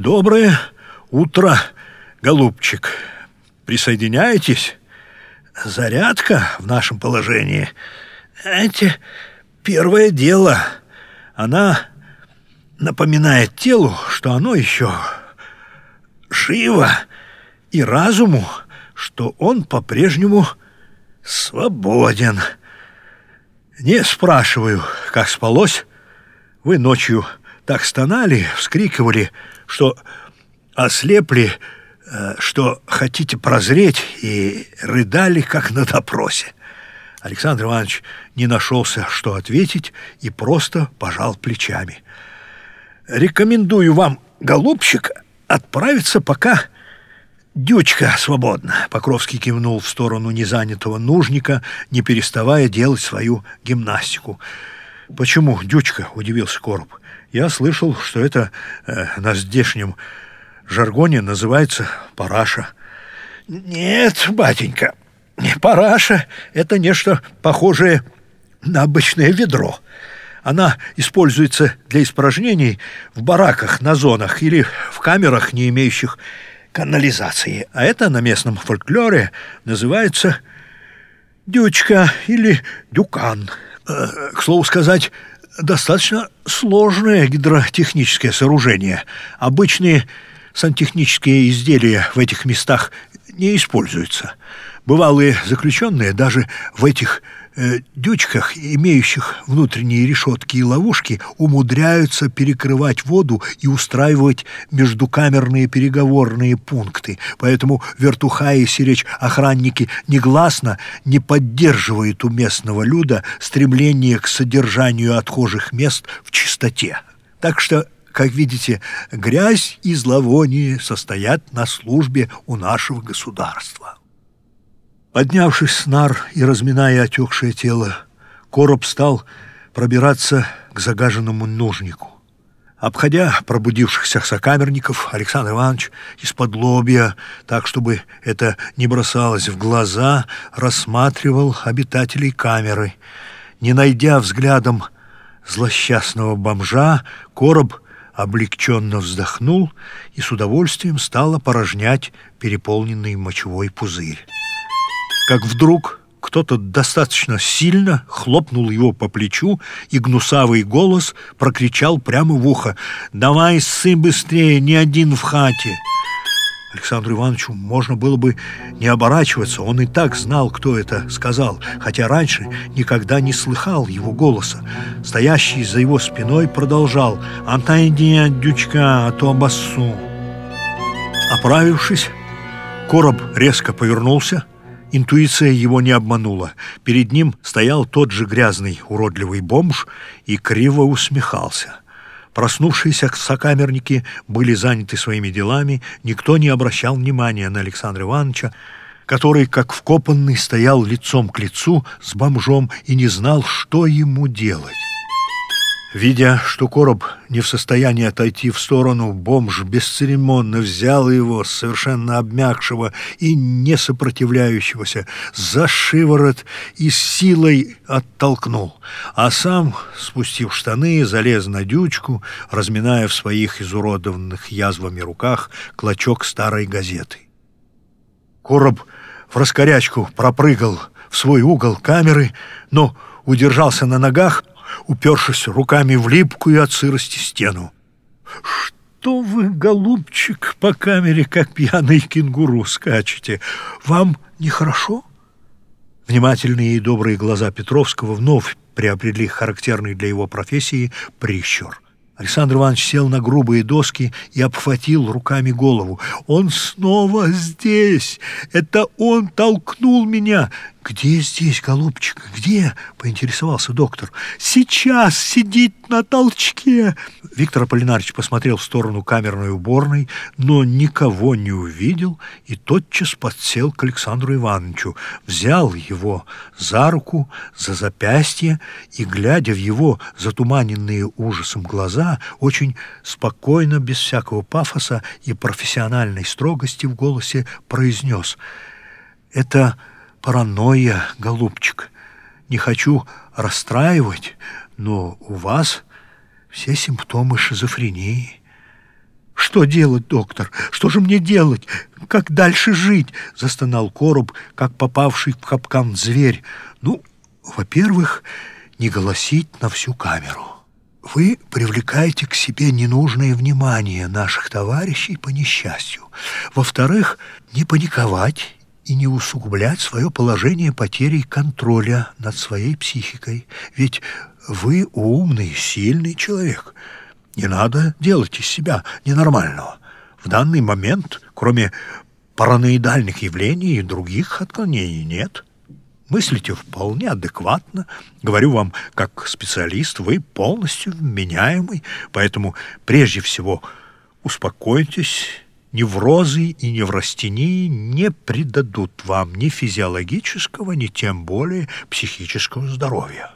Доброе утро, голубчик. Присоединяетесь? Зарядка в нашем положении. Эти первое дело. Она напоминает телу, что оно еще живо, и разуму, что он по-прежнему свободен. Не спрашиваю, как спалось. Вы ночью так стонали, вскрикивали, что ослепли, э, что хотите прозреть, и рыдали, как на допросе. Александр Иванович не нашелся, что ответить, и просто пожал плечами. «Рекомендую вам, голубчик, отправиться, пока дючка свободна». Покровский кивнул в сторону незанятого нужника, не переставая делать свою гимнастику. «Почему дючка?» — удивился Короб. «Я слышал, что это э, на здешнем жаргоне называется параша». «Нет, батенька, параша — это нечто похожее на обычное ведро. Она используется для испражнений в бараках на зонах или в камерах, не имеющих канализации. А это на местном фольклоре называется дючка или дюкан. Э, к слову сказать, достаточно сложное гидротехническое сооружение. Обычные сантехнические изделия в этих местах не используются. Бывалые заключенные даже в этих дючках, имеющих внутренние решетки и ловушки, умудряются перекрывать воду и устраивать междукамерные переговорные пункты. Поэтому вертуха и сиречь охранники негласно не поддерживают у местного люда стремление к содержанию отхожих мест в чистоте. Так что как видите, грязь и зловоние состоят на службе у нашего государства. Поднявшись с нар и разминая отекшее тело, короб стал пробираться к загаженному нужнику. Обходя пробудившихся сокамерников, Александр Иванович из-под лобья, так, чтобы это не бросалось в глаза, рассматривал обитателей камеры. Не найдя взглядом злосчастного бомжа, короб облегченно вздохнул и с удовольствием стал опорожнять переполненный мочевой пузырь как вдруг кто-то достаточно сильно хлопнул его по плечу, и гнусавый голос прокричал прямо в ухо «Давай ссы быстрее, не один в хате!» Александру Ивановичу можно было бы не оборачиваться, он и так знал, кто это сказал, хотя раньше никогда не слыхал его голоса. Стоящий за его спиной продолжал «Отойди от дючка, а то обоссу». Оправившись, короб резко повернулся, Интуиция его не обманула. Перед ним стоял тот же грязный, уродливый бомж и криво усмехался. Проснувшиеся сокамерники были заняты своими делами, никто не обращал внимания на Александра Ивановича, который, как вкопанный, стоял лицом к лицу с бомжом и не знал, что ему делать. Видя, что короб не в состоянии отойти в сторону, бомж бесцеремонно взял его, совершенно обмякшего и не сопротивляющегося, за шиворот и силой оттолкнул, а сам, спустив штаны, залез на дючку, разминая в своих изуродованных язвами руках клочок старой газеты. Короб в раскорячку пропрыгал в свой угол камеры, но удержался на ногах, упершись руками в липкую от сырости стену. «Что вы, голубчик, по камере, как пьяный кенгуру, скачете? Вам нехорошо?» Внимательные и добрые глаза Петровского вновь приобрели характерный для его профессии прищур. Александр Иванович сел на грубые доски и обхватил руками голову. «Он снова здесь! Это он толкнул меня! «Где здесь, голубчик, где?» — поинтересовался доктор. «Сейчас сидит на толчке!» Виктор Аполлинарьевич посмотрел в сторону камерной уборной, но никого не увидел и тотчас подсел к Александру Ивановичу, взял его за руку, за запястье и, глядя в его затуманенные ужасом глаза, очень спокойно, без всякого пафоса и профессиональной строгости в голосе произнес «Это...» паранойя, голубчик. Не хочу расстраивать, но у вас все симптомы шизофрении. Что делать, доктор? Что же мне делать? Как дальше жить? Застонал короб, как попавший в капкан зверь. Ну, во-первых, не голосить на всю камеру. Вы привлекаете к себе ненужное внимание наших товарищей по несчастью. Во-вторых, не паниковать и не усугублять свое положение потерей контроля над своей психикой. Ведь вы умный, сильный человек. Не надо делать из себя ненормального. В данный момент, кроме параноидальных явлений и других отклонений, нет. Мыслите вполне адекватно. Говорю вам, как специалист, вы полностью вменяемый, поэтому прежде всего успокойтесь, неврозы и неврастении не придадут вам ни физиологического, ни тем более психического здоровья.